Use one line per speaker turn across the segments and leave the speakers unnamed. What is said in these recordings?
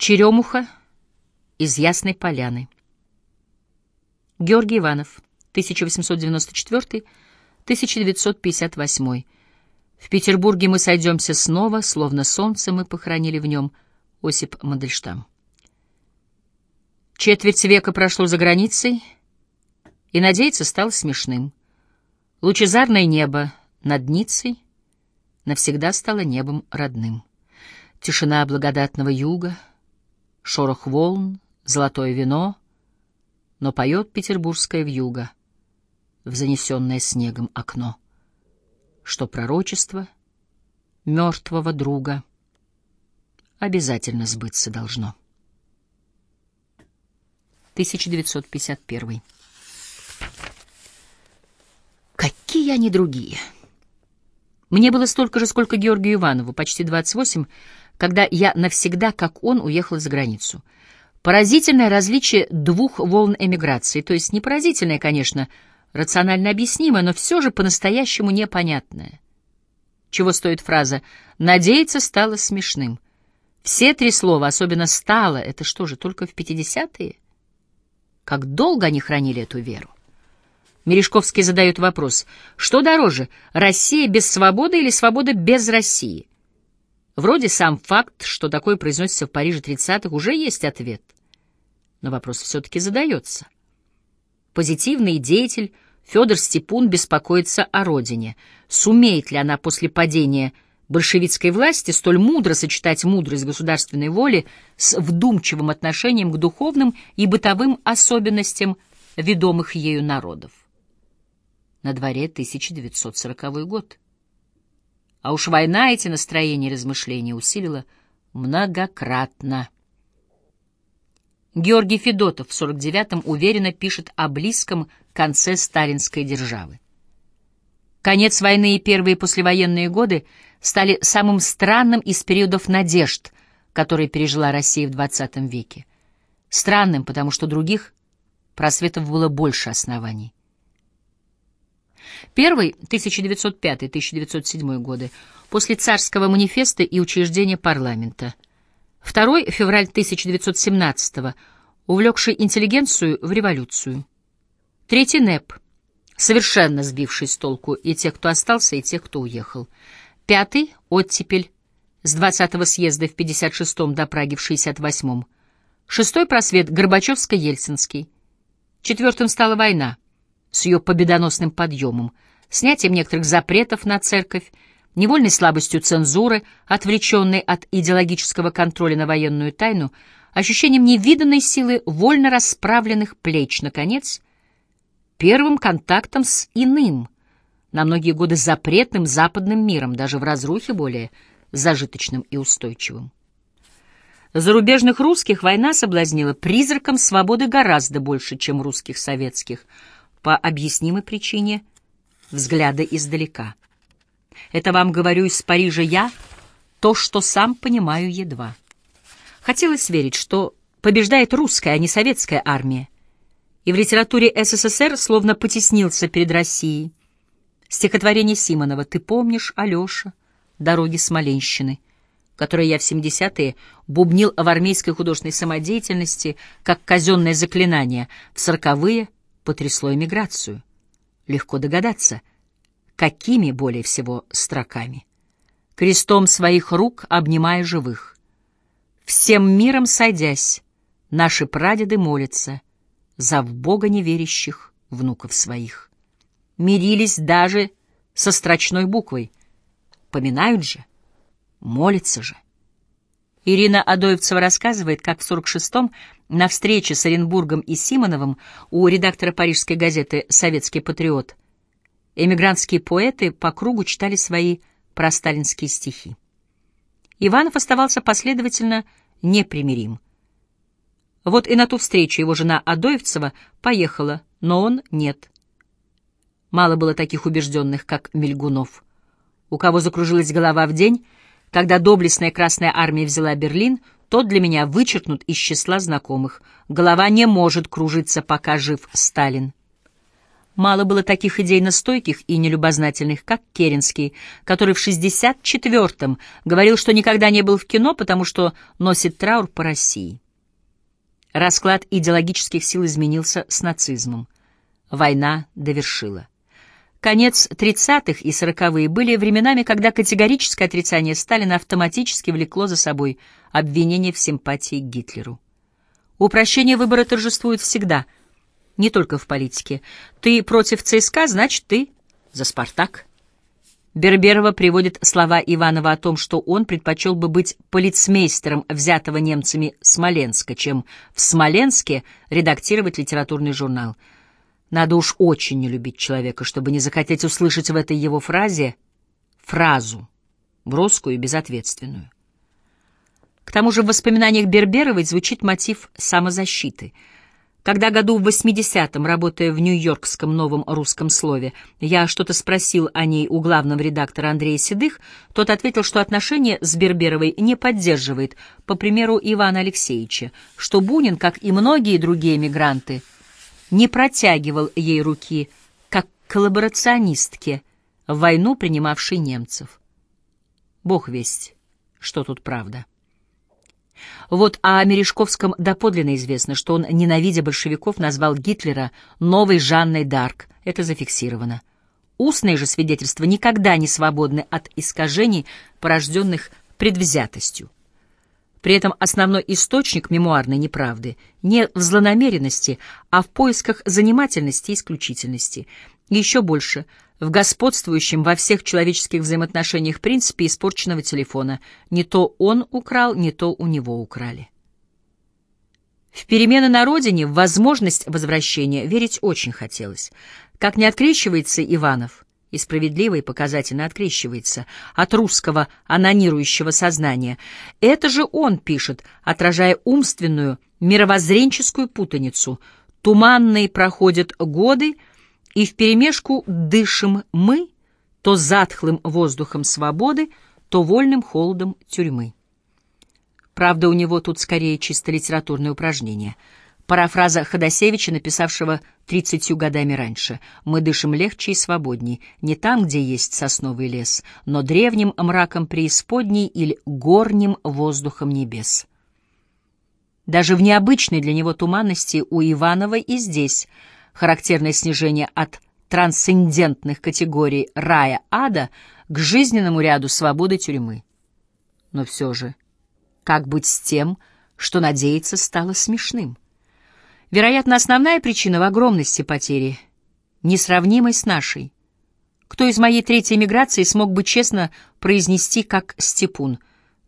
Черемуха из Ясной Поляны. Георгий Иванов, 1894-1958. В Петербурге мы сойдемся снова, словно солнце мы похоронили в нем. Осип Мандельштам. Четверть века прошло за границей, и надеяться стало смешным. Лучезарное небо над Ницей навсегда стало небом родным. Тишина благодатного юга, шорох волн, золотое вино, но поет петербургская вьюга в занесенное снегом окно, что пророчество мертвого друга обязательно сбыться должно. 1951. Какие они другие! Мне было столько же, сколько Георгию Иванову, почти 28, когда я навсегда, как он, уехал за границу. Поразительное различие двух волн эмиграции, то есть не поразительное, конечно, рационально объяснимое, но все же по-настоящему непонятное. Чего стоит фраза «надеяться стало смешным». Все три слова, особенно «стало», это что же, только в 50-е? Как долго они хранили эту веру? Мережковский задает вопрос, что дороже, Россия без свободы или свобода без России? Вроде сам факт, что такое произносится в Париже 30-х, уже есть ответ. Но вопрос все-таки задается. Позитивный деятель Федор Степун беспокоится о родине. Сумеет ли она после падения большевистской власти столь мудро сочетать мудрость государственной воли с вдумчивым отношением к духовным и бытовым особенностям ведомых ею народов. На дворе 1940 год. А уж война эти настроения и размышления усилила многократно. Георгий Федотов в 49-м уверенно пишет о близком конце сталинской державы. Конец войны и первые послевоенные годы — стали самым странным из периодов надежд, которые пережила Россия в XX веке. Странным, потому что других просветов было больше оснований. Первый, 1905-1907 годы, после царского манифеста и учреждения парламента. Второй, февраль 1917 увлекший интеллигенцию в революцию. Третий, НЭП, совершенно сбивший с толку и тех, кто остался, и тех, кто уехал. Пятый — оттепель с 20-го съезда в 56-м до Праги в 68-м. Шестой просвет — Горбачевско-Ельцинский. Четвертым стала война с ее победоносным подъемом, снятием некоторых запретов на церковь, невольной слабостью цензуры, отвлеченной от идеологического контроля на военную тайну, ощущением невиданной силы вольно расправленных плеч, наконец, первым контактом с иным — на многие годы запретным западным миром, даже в разрухе более зажиточным и устойчивым. Зарубежных русских война соблазнила призраком свободы гораздо больше, чем русских советских, по объяснимой причине взгляда издалека. Это вам говорю из Парижа я, то, что сам понимаю едва. Хотелось верить, что побеждает русская, а не советская армия, и в литературе СССР словно потеснился перед Россией, Стихотворение Симонова «Ты помнишь, Алеша, дороги Смоленщины», которое я в 70-е бубнил в армейской художественной самодеятельности как казенное заклинание, в 40-е потрясло эмиграцию. Легко догадаться, какими более всего строками. Крестом своих рук обнимая живых. Всем миром сойдясь, наши прадеды молятся за в Бога неверящих внуков своих мирились даже со строчной буквой. Поминают же, молятся же. Ирина Адоевцева рассказывает, как в 46-м на встрече с Оренбургом и Симоновым у редактора парижской газеты «Советский патриот» эмигрантские поэты по кругу читали свои просталинские стихи. Иванов оставался последовательно непримирим. Вот и на ту встречу его жена Адоевцева поехала, но он нет. Мало было таких убежденных, как Мельгунов. У кого закружилась голова в день, когда доблестная Красная Армия взяла Берлин, тот для меня вычеркнут из числа знакомых. Голова не может кружиться, пока жив Сталин. Мало было таких идейно стойких и нелюбознательных, как Керенский, который в 64-м говорил, что никогда не был в кино, потому что носит траур по России. Расклад идеологических сил изменился с нацизмом. Война довершила. Конец 30-х и 40-е были временами, когда категорическое отрицание Сталина автоматически влекло за собой обвинение в симпатии к Гитлеру. Упрощение выбора торжествует всегда, не только в политике. Ты против ЦСКА, значит, ты за «Спартак». Берберова приводит слова Иванова о том, что он предпочел бы быть полицмейстером взятого немцами Смоленска, чем в Смоленске редактировать литературный журнал — надо уж очень не любить человека, чтобы не захотеть услышать в этой его фразе фразу, броскую и безответственную. К тому же в воспоминаниях Берберовой звучит мотив самозащиты. Когда году в 80-м, работая в Нью-Йоркском новом русском слове, я что-то спросил о ней у главного редактора Андрея Седых, тот ответил, что отношения с Берберовой не поддерживает, по примеру Ивана Алексеевича, что Бунин, как и многие другие эмигранты, не протягивал ей руки, как коллаборационистке, в войну принимавшей немцев. Бог весть, что тут правда. Вот о Мережковском доподлинно известно, что он, ненавидя большевиков, назвал Гитлера новой Жанной Дарк. Это зафиксировано. Устные же свидетельства никогда не свободны от искажений, порожденных предвзятостью. При этом основной источник мемуарной неправды не в злонамеренности, а в поисках занимательности и исключительности. Еще больше — в господствующем во всех человеческих взаимоотношениях принципе испорченного телефона. Не то он украл, не то у него украли. В перемены на родине, в возможность возвращения верить очень хотелось. Как не открещивается Иванов — и справедливо и показательно открещивается от русского анонирующего сознания. Это же он пишет, отражая умственную, мировоззренческую путаницу. Туманные проходят годы, и вперемешку дышим мы то затхлым воздухом свободы, то вольным холодом тюрьмы. Правда, у него тут скорее чисто литературное упражнение — Парафраза Ходосевича, написавшего тридцатью годами раньше. «Мы дышим легче и свободней, не там, где есть сосновый лес, но древним мраком преисподней или горним воздухом небес». Даже в необычной для него туманности у Иванова и здесь характерное снижение от трансцендентных категорий рая-ада к жизненному ряду свободы тюрьмы. Но все же, как быть с тем, что надеяться стало смешным? Вероятно, основная причина в огромности потери, несравнимой с нашей. Кто из моей третьей миграции смог бы честно произнести, как Степун,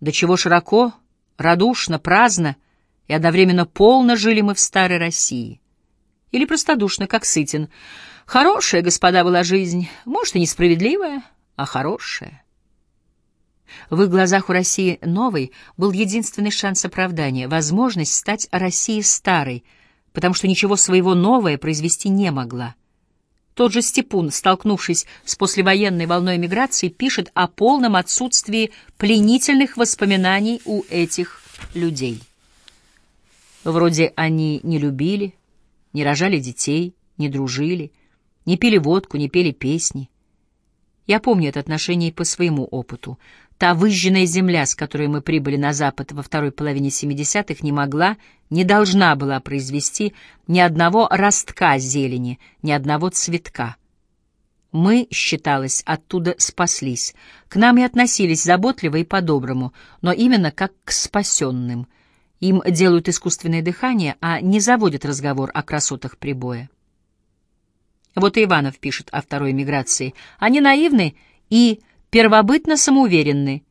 до чего широко, радушно, праздно и одновременно полно жили мы в старой России? Или простодушно, как Сытин. Хорошая, господа, была жизнь, может, и несправедливая, а хорошая. В их глазах у России новой был единственный шанс оправдания, возможность стать Россией старой — потому что ничего своего новое произвести не могла. Тот же Степун, столкнувшись с послевоенной волной миграции, пишет о полном отсутствии пленительных воспоминаний у этих людей. Вроде они не любили, не рожали детей, не дружили, не пили водку, не пели песни. Я помню это отношение по своему опыту. Та выжженная земля, с которой мы прибыли на Запад во второй половине 70-х, не могла, не должна была произвести ни одного ростка зелени, ни одного цветка. Мы, считалось, оттуда спаслись. К нам и относились заботливо и по-доброму, но именно как к спасенным. Им делают искусственное дыхание, а не заводят разговор о красотах прибоя. Вот и Иванов пишет о второй миграции. Они наивны и первобытно самоуверенны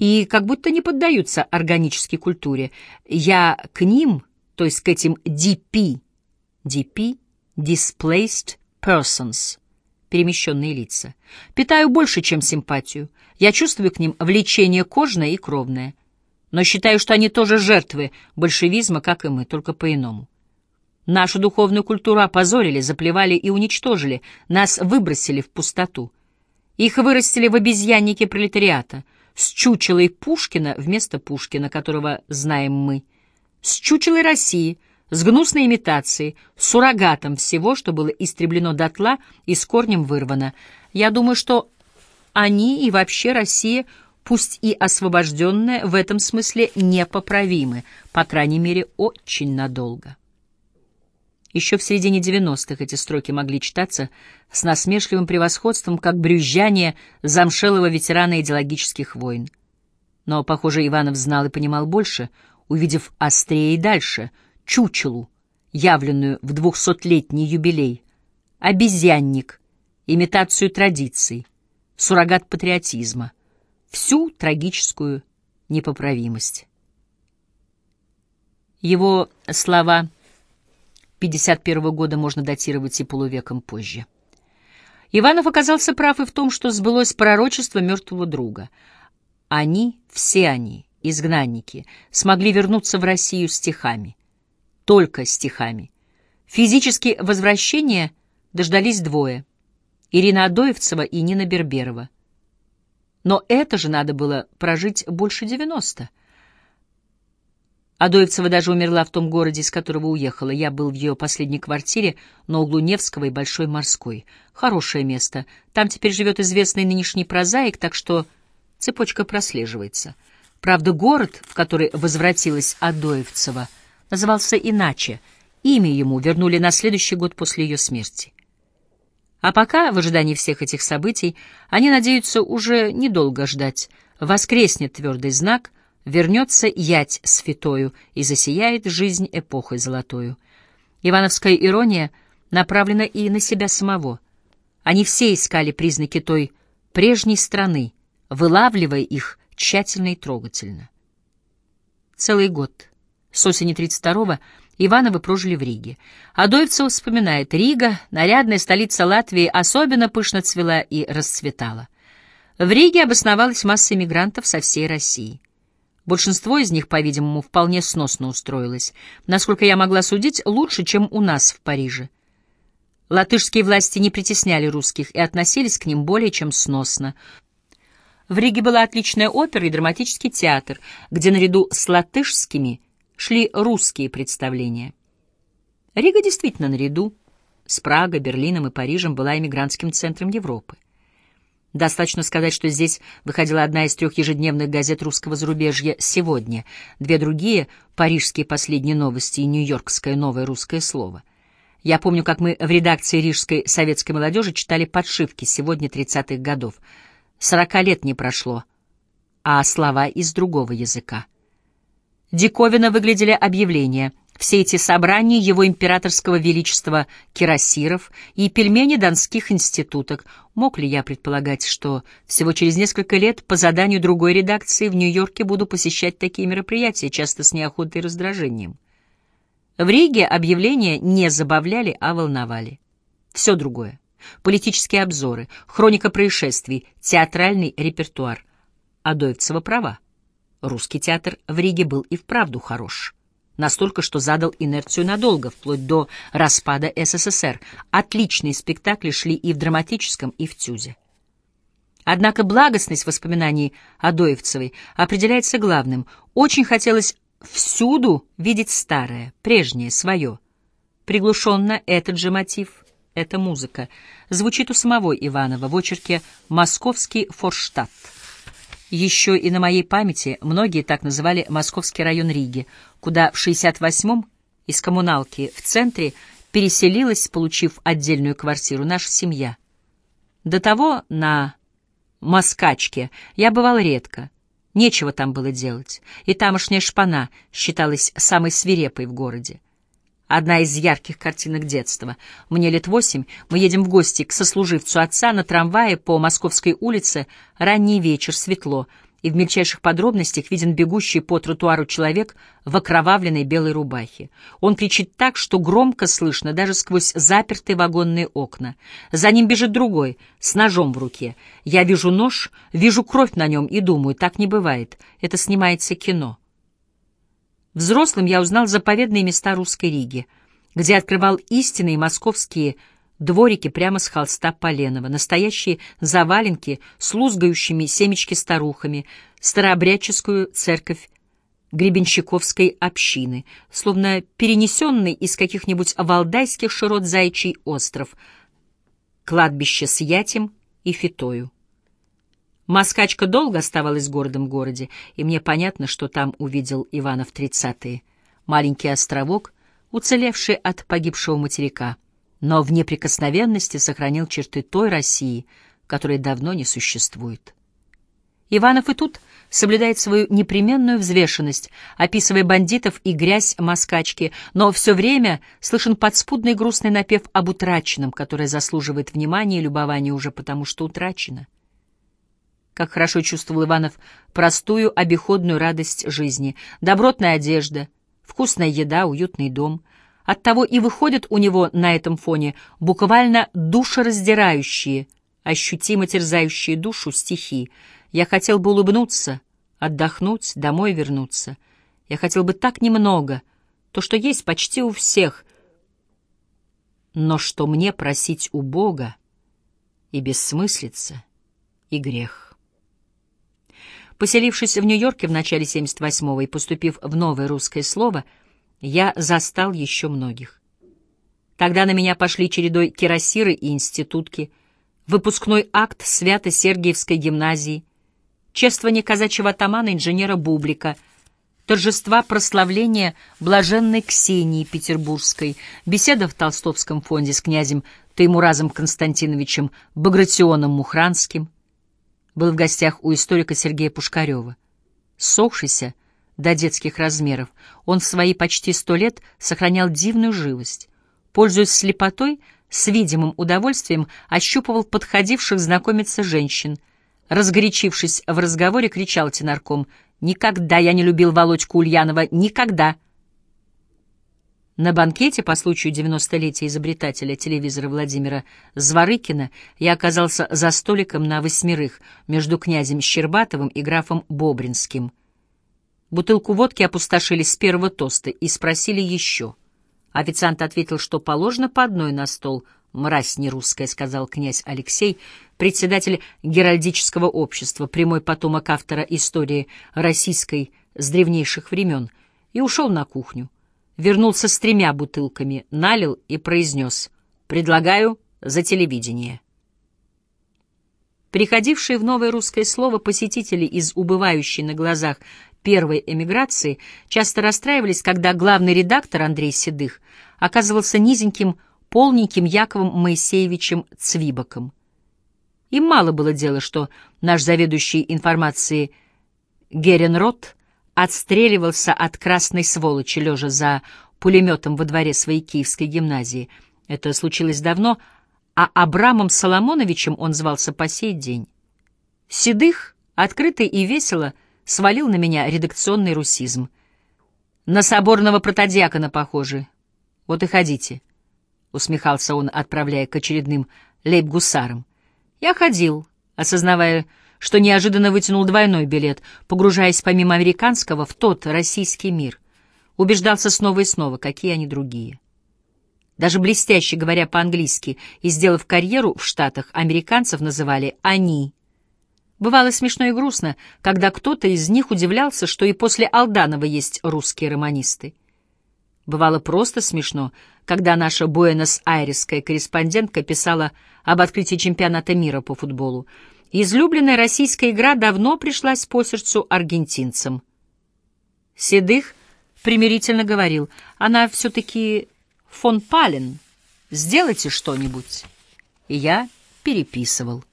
и как будто не поддаются органической культуре. Я к ним, то есть к этим DP, DP, Displaced Persons, перемещенные лица, питаю больше, чем симпатию. Я чувствую к ним влечение кожное и кровное, но считаю, что они тоже жертвы большевизма, как и мы, только по-иному. Нашу духовную культуру опозорили, заплевали и уничтожили, нас выбросили в пустоту. Их вырастили в обезьяннике пролетариата, с чучелой Пушкина вместо Пушкина, которого знаем мы, с чучелой России, с гнусной имитацией, суррогатом всего, что было истреблено дотла и с корнем вырвано. Я думаю, что они и вообще Россия, пусть и освобожденная, в этом смысле непоправимы, по крайней мере, очень надолго. Еще в середине 90-х эти строки могли читаться с насмешливым превосходством, как брюзжание замшелого ветерана идеологических войн. Но, похоже, Иванов знал и понимал больше, увидев острее и дальше — чучелу, явленную в двухсотлетний юбилей, обезьянник, имитацию традиций, суррогат патриотизма, всю трагическую непоправимость. Его слова 51 года можно датировать и полувеком позже. Иванов оказался прав и в том, что сбылось пророчество мертвого друга. Они, все они, изгнанники, смогли вернуться в Россию стихами только стихами. Физически возвращения дождались двое — Ирина Адоевцева и Нина Берберова. Но это же надо было прожить больше девяносто. Адоевцева даже умерла в том городе, из которого уехала. Я был в ее последней квартире на углу Невского и Большой Морской. Хорошее место. Там теперь живет известный нынешний прозаик, так что цепочка прослеживается. Правда, город, в который возвратилась Адоевцева — назывался иначе. Имя ему вернули на следующий год после ее смерти. А пока, в ожидании всех этих событий, они надеются уже недолго ждать. Воскреснет твердый знак, вернется ять святою и засияет жизнь эпохой золотою. Ивановская ирония направлена и на себя самого. Они все искали признаки той прежней страны, вылавливая их тщательно и трогательно. Целый год — с осени 32-го Ивановы прожили в Риге. Адоевцев вспоминает, Рига, нарядная столица Латвии, особенно пышно цвела и расцветала. В Риге обосновалась масса иммигрантов со всей России. Большинство из них, по-видимому, вполне сносно устроилось. Насколько я могла судить, лучше, чем у нас в Париже. Латышские власти не притесняли русских и относились к ним более чем сносно. В Риге была отличная опера и драматический театр, где наряду с латышскими – шли русские представления. Рига действительно наряду с Прагой, Берлином и Парижем была эмигрантским центром Европы. Достаточно сказать, что здесь выходила одна из трех ежедневных газет русского зарубежья «Сегодня», две другие — «Парижские последние новости» и «Нью-Йоркское новое русское слово». Я помню, как мы в редакции рижской советской молодежи читали подшивки «Сегодня» 30-х годов. Сорока лет не прошло, а слова из другого языка. Диковина выглядели объявления. Все эти собрания его императорского величества кирасиров и пельмени донских институток. Мог ли я предполагать, что всего через несколько лет по заданию другой редакции в Нью-Йорке буду посещать такие мероприятия, часто с неохотой и раздражением? В Риге объявления не забавляли, а волновали. Все другое. Политические обзоры, хроника происшествий, театральный репертуар. Адоевцева права. Русский театр в Риге был и вправду хорош. Настолько, что задал инерцию надолго, вплоть до распада СССР. Отличные спектакли шли и в драматическом, и в тюзе. Однако благостность воспоминаний о Доевцевой определяется главным. Очень хотелось всюду видеть старое, прежнее, свое. Приглушенно этот же мотив, эта музыка, звучит у самого Иванова в очерке «Московский форштадт». Еще и на моей памяти многие так называли Московский район Риги, куда в 68-м из коммуналки в центре переселилась, получив отдельную квартиру, наша семья. До того на Москачке я бывал редко. Нечего там было делать, и тамошняя шпана считалась самой свирепой в городе. Одна из ярких картинок детства. Мне лет восемь, мы едем в гости к сослуживцу отца на трамвае по Московской улице, ранний вечер, светло, и в мельчайших подробностях виден бегущий по тротуару человек в окровавленной белой рубахе. Он кричит так, что громко слышно даже сквозь запертые вагонные окна. За ним бежит другой, с ножом в руке. Я вижу нож, вижу кровь на нем и думаю, так не бывает, это снимается кино. Взрослым я узнал заповедные места русской Риги, где открывал истинные московские дворики прямо с холста Поленова, настоящие заваленки с лузгающими семечки старухами, старообрядческую церковь гребенщиковской общины, словно перенесенный из каких-нибудь валдайских широт Заячий остров, кладбище с Ятем и Фитою. Москачка долго оставалась городом городе, и мне понятно, что там увидел Иванов тридцатые. Маленький островок, уцелевший от погибшего материка, но в неприкосновенности сохранил черты той России, которой давно не существует. Иванов и тут соблюдает свою непременную взвешенность, описывая бандитов и грязь москачки, но все время слышен подспудный грустный напев об утраченном, которое заслуживает внимания и любования уже потому, что утрачено. Как хорошо чувствовал Иванов простую обиходную радость жизни, добротная одежда, вкусная еда, уютный дом. Оттого и выходят у него на этом фоне буквально душераздирающие, ощутимо терзающие душу стихи — я хотел бы улыбнуться, отдохнуть, домой вернуться. Я хотел бы так немного, то, что есть почти у всех, но что мне просить у Бога и бессмыслица, и грех. Поселившись в Нью-Йорке в начале 78-го и поступив в новое русское слово, я застал еще многих. Тогда на меня пошли чередой кирасиры и институтки, выпускной акт Свято-Сергиевской гимназии, чествование казачьего атамана инженера Бублика, торжества прославления блаженной Ксении Петербургской, беседа в Толстовском фонде с князем Таймуразом Константиновичем Багратионом Мухранским. Был в гостях у историка Сергея Пушкарева. Сохшийся до детских размеров, он в свои почти сто лет сохранял дивную живость. Пользуясь слепотой, с видимым удовольствием ощупывал подходивших знакомиться женщин — Разгорячившись в разговоре, кричал тенарком. «Никогда я не любил Володьку Ульянова! Никогда!» На банкете по случаю 90-летия изобретателя телевизора Владимира Зворыкина я оказался за столиком на восьмерых между князем Щербатовым и графом Бобринским. Бутылку водки опустошили с первого тоста и спросили еще. Официант ответил, что положено по одной на стол — «Мразь нерусская», — сказал князь Алексей, председатель Геральдического общества, прямой потомок автора истории российской с древнейших времен, и ушел на кухню. Вернулся с тремя бутылками, налил и произнес «Предлагаю за телевидение». Приходившие в новое русское слово посетители из убывающей на глазах первой эмиграции часто расстраивались, когда главный редактор Андрей Седых оказывался низеньким полненьким Яковом Моисеевичем Цвибоком. Им мало было дела, что наш заведующий информацией Геренрот отстреливался от красной сволочи, лежа за пулеметом во дворе своей киевской гимназии. Это случилось давно, а Абрамом Соломоновичем он звался по сей день. Седых, открытый и весело, свалил на меня редакционный русизм. На соборного протодиакона похожи. Вот и ходите. — усмехался он, отправляя к очередным лейб-гусарам. «Я ходил, осознавая, что неожиданно вытянул двойной билет, погружаясь помимо американского в тот российский мир. Убеждался снова и снова, какие они другие. Даже блестяще говоря по-английски и сделав карьеру в Штатах, американцев называли «они». Бывало смешно и грустно, когда кто-то из них удивлялся, что и после Алданова есть русские романисты. Бывало просто смешно, когда наша буэнос-айресская корреспондентка писала об открытии чемпионата мира по футболу. Излюбленная российская игра давно пришлась по сердцу аргентинцам. Седых примирительно говорил, она все-таки фон Пален, сделайте что-нибудь. И я переписывал.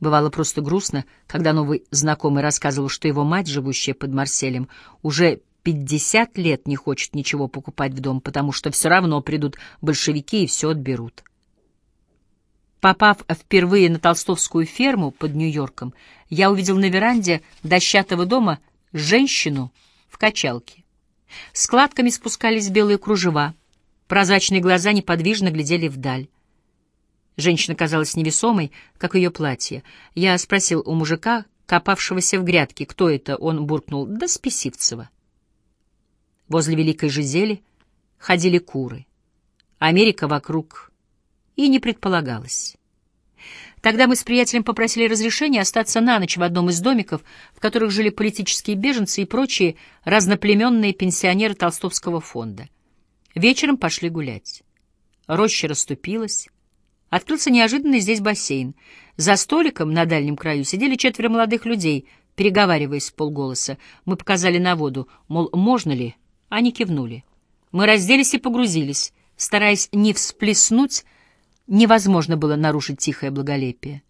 Бывало просто грустно, когда новый знакомый рассказывал, что его мать, живущая под Марселем, уже пятьдесят лет не хочет ничего покупать в дом, потому что все равно придут большевики и все отберут. Попав впервые на толстовскую ферму под Нью-Йорком, я увидел на веранде дощатого дома женщину в качалке. Складками спускались белые кружева, прозрачные глаза неподвижно глядели вдаль. Женщина казалась невесомой, как ее платье. Я спросил у мужика, копавшегося в грядке, кто это, он буркнул, да Списивцева. Возле Великой Жизели ходили куры. Америка вокруг и не предполагалось. Тогда мы с приятелем попросили разрешения остаться на ночь в одном из домиков, в которых жили политические беженцы и прочие разноплеменные пенсионеры Толстовского фонда. Вечером пошли гулять. Роща расступилась. Открылся неожиданный здесь бассейн. За столиком на дальнем краю сидели четверо молодых людей, переговариваясь в полголоса. Мы показали на воду, мол, можно ли? Они кивнули. Мы разделись и погрузились, стараясь не всплеснуть, невозможно было нарушить тихое благолепие.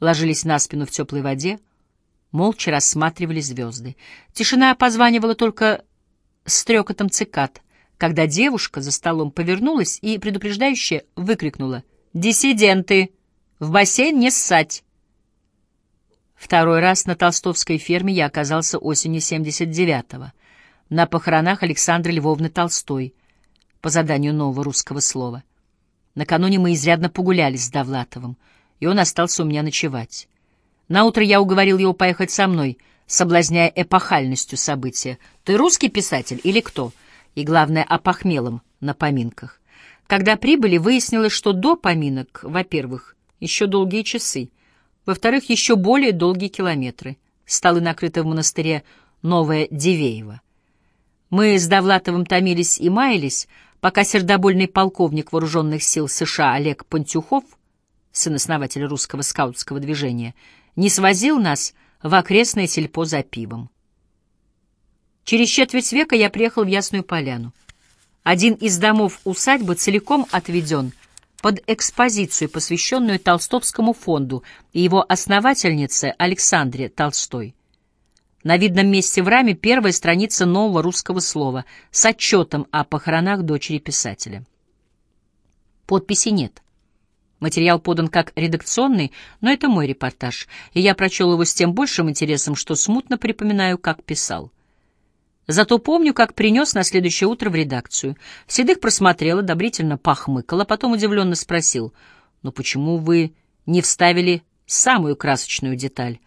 Ложились на спину в теплой воде, молча рассматривали звезды. Тишина позванивала только стрекотом цикад, когда девушка за столом повернулась и предупреждающе выкрикнула «Диссиденты! В бассейн не ссать!» Второй раз на толстовской ферме я оказался осенью 79-го, на похоронах Александры Львовны Толстой, по заданию нового русского слова. Накануне мы изрядно погуляли с Довлатовым, и он остался у меня ночевать. Наутро я уговорил его поехать со мной, соблазняя эпохальностью события. «Ты русский писатель или кто?» И, главное, опохмелом на поминках. Когда прибыли, выяснилось, что до поминок, во-первых, еще долгие часы, во-вторых, еще более долгие километры. Столы накрыты в монастыре Новое Дивеево. Мы с Довлатовым томились и маялись, пока сердобольный полковник вооруженных сил США Олег Пантюхов, сын основателя русского скаутского движения, не свозил нас в окрестное сельпо за пивом. Через четверть века я приехал в Ясную Поляну. Один из домов усадьбы целиком отведен под экспозицию, посвященную Толстовскому фонду и его основательнице Александре Толстой. На видном месте в раме первая страница нового русского слова с отчетом о похоронах дочери писателя. Подписи нет. Материал подан как редакционный, но это мой репортаж, и я прочел его с тем большим интересом, что смутно припоминаю, как писал. Зато помню, как принес на следующее утро в редакцию. Седых просмотрел, одобрительно похмыкал, а потом удивленно спросил, «Ну почему вы не вставили самую красочную деталь?»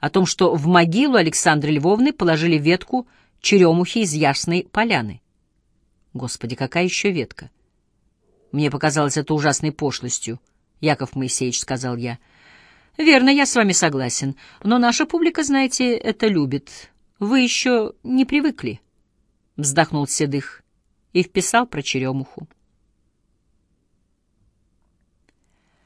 О том, что в могилу Александры Львовны положили ветку черемухи из Ясной Поляны. Господи, какая еще ветка? Мне показалось это ужасной пошлостью, Яков Моисеевич, сказал я. Верно, я с вами согласен, но наша публика, знаете, это любит. Вы еще не привыкли, вздохнул Седых и вписал про черемуху.